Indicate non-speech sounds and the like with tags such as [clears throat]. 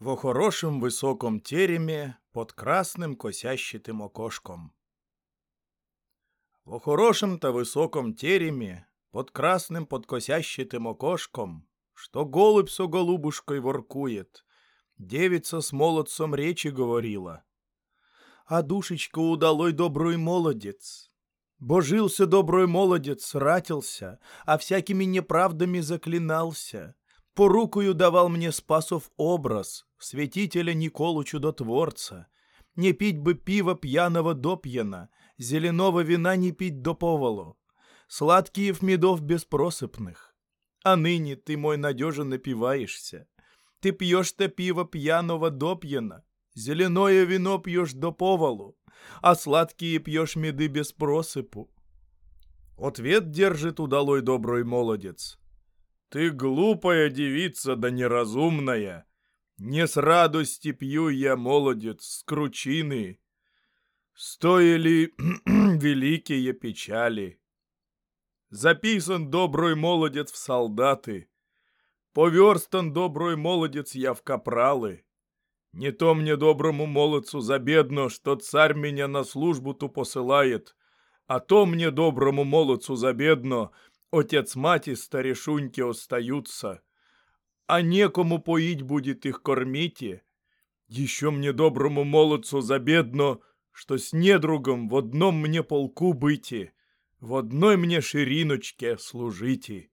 Во хорошем высоком тереме под красным косящитым окошком. Во хорошем-то высоком тереме под красным подкосящитым окошком, что голубь со голубушкой воркует, девица с молодцом речи говорила. А душечка удалой добрый молодец. Божился добрый молодец, ратился, а всякими неправдами заклинался. По рукою давал мне Спасов образ, святителя Николу Чудотворца. Не пить бы пива пьяного до пьяна, зеленого вина не пить до поволу, сладких медов беспросыпных. А ныне ты, мой надежен, напиваешься. Ты пьешь-то пиво пьяного до пьяна, зеленое вино пьешь до поволу, а сладкие пьешь меды без просыпу. Ответ держит удалой добрый молодец. Ты глупая девица да неразумная. Не с радости пью я, молодец, с кручины. Стоили [clears throat] великие печали. Записан добрый молодец в солдаты. Поверстан добрый молодец я в капралы. Не то мне доброму молодцу забедно, что царь меня на службу ту посылает, а то мне доброму молодцу забедно, Отец мать и старешуньки остаются, а некому поить будет их кормите. Еще мне доброму молодцу забедно, что с недругом в одном мне полку быти, в одной мне шириночке служите.